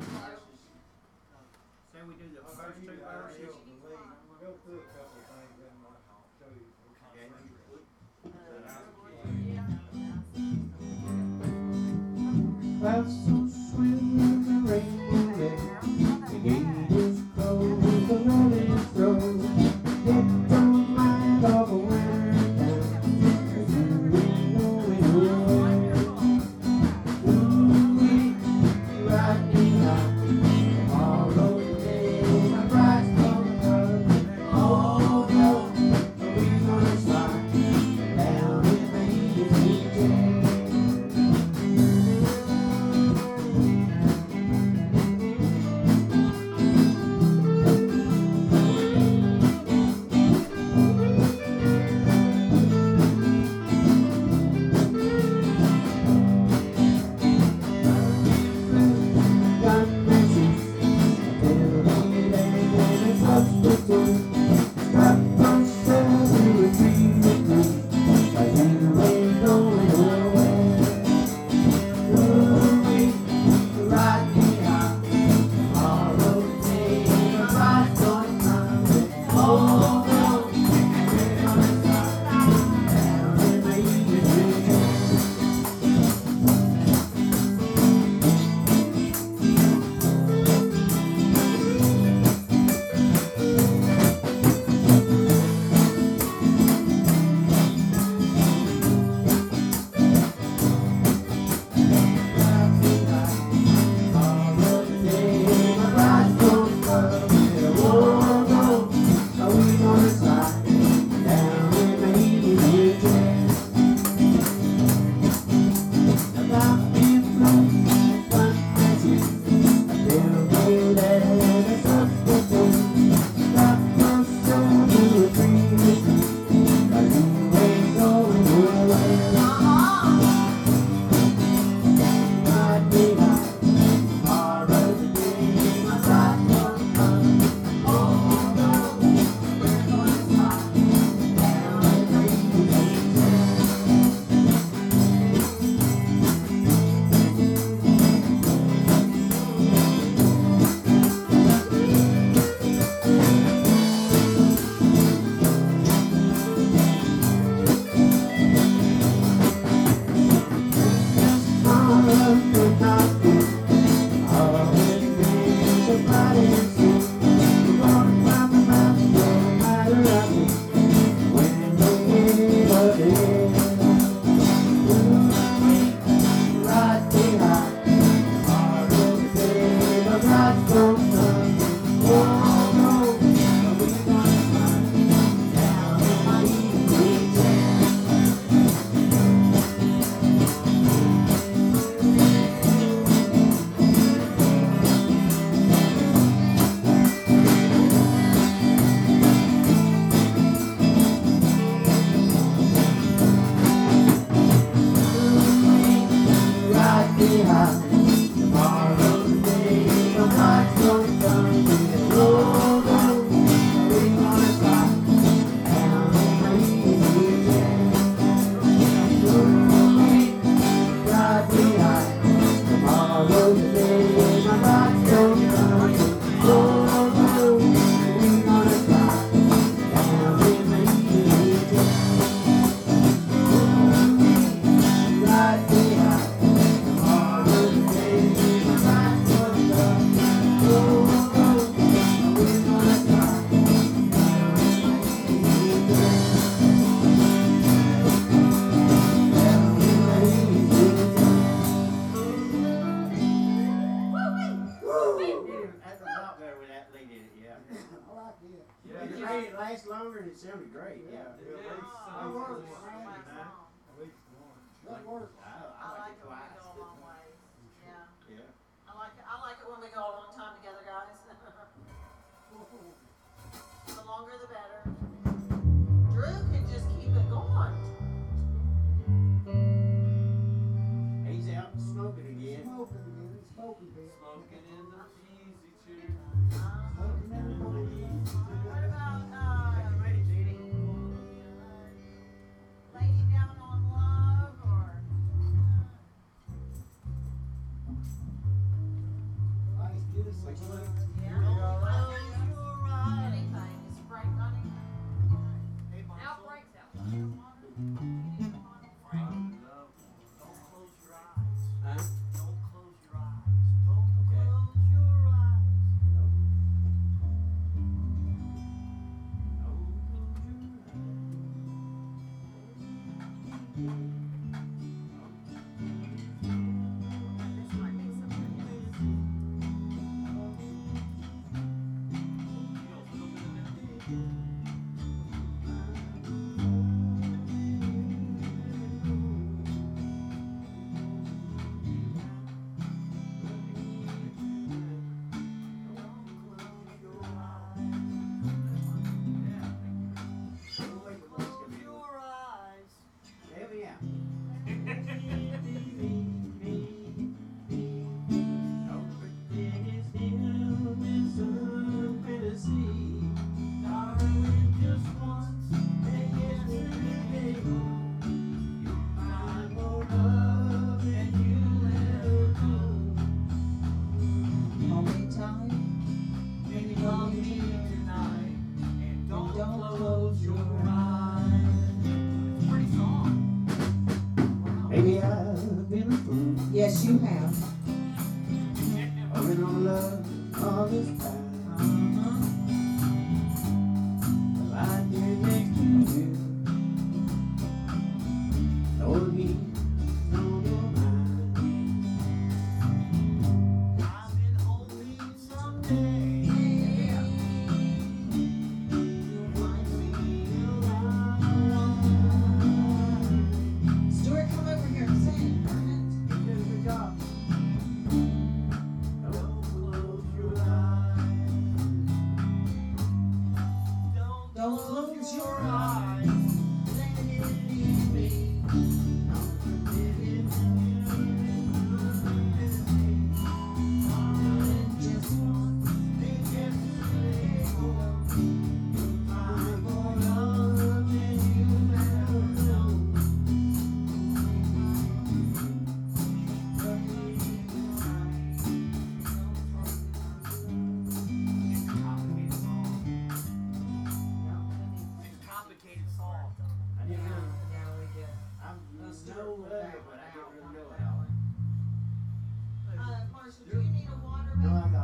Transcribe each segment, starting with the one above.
Say we do the first two verses. Go through a couple of things and I'll you. That's did. Yeah, It made it last longer and it sounded great, yeah. Yeah, at least Oh, some- I worked. At I, like it quiet.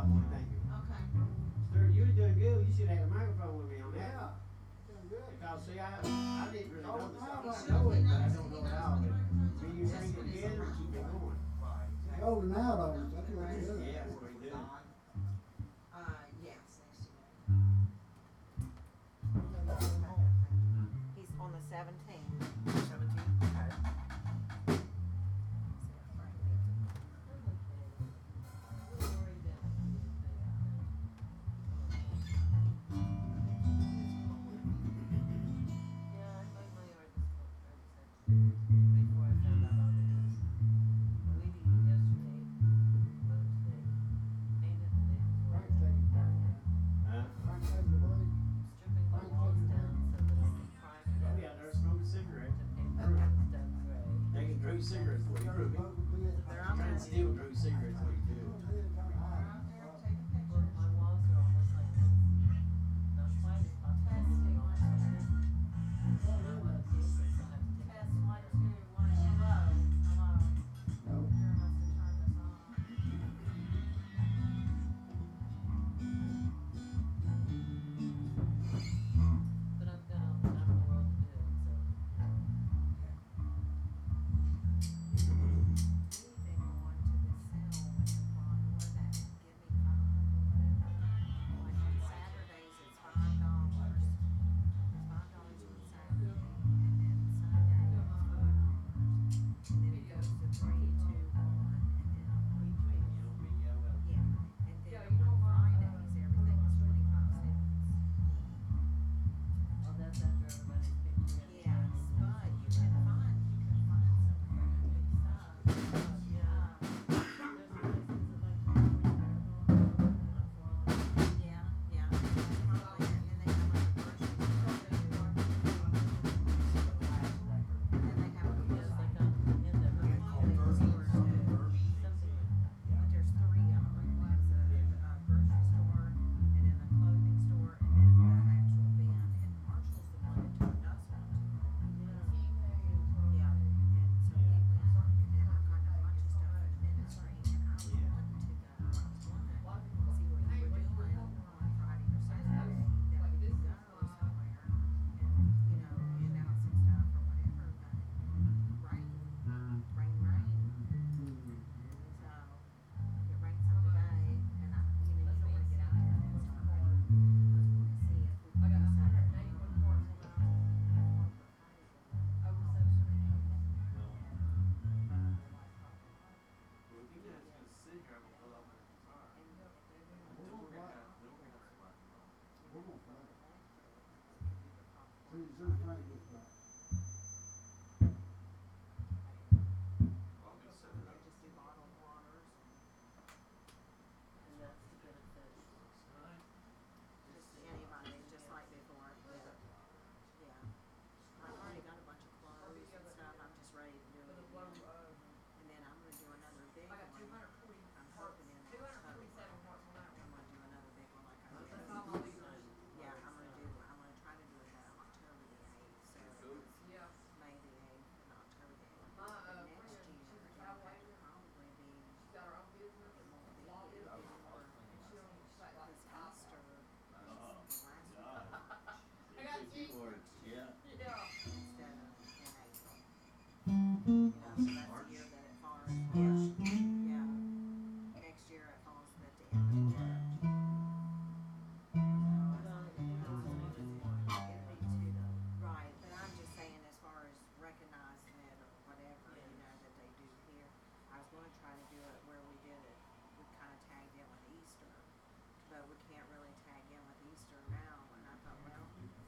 Okay. Sir, you was doing good. You should have had a microphone with me on that. Yeah. Doing good. Because see, I, I didn't really oh, know this. I know it, but I don't know it all. But when you bring it together, keep it going. Holding out on it. That's what I'm doing. Yeah.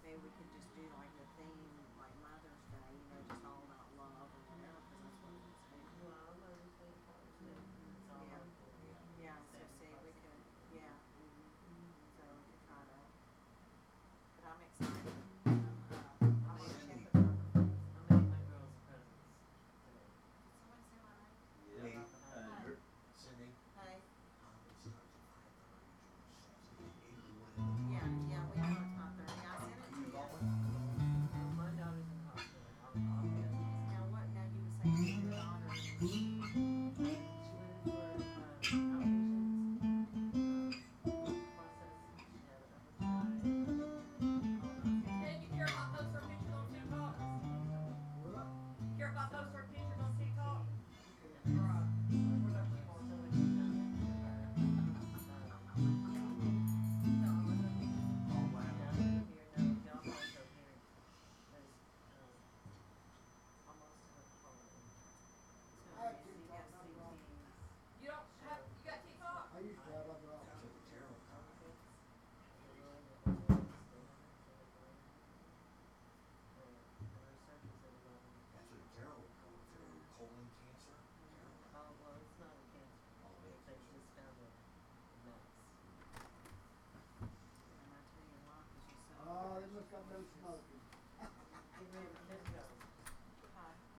Maybe we could just do like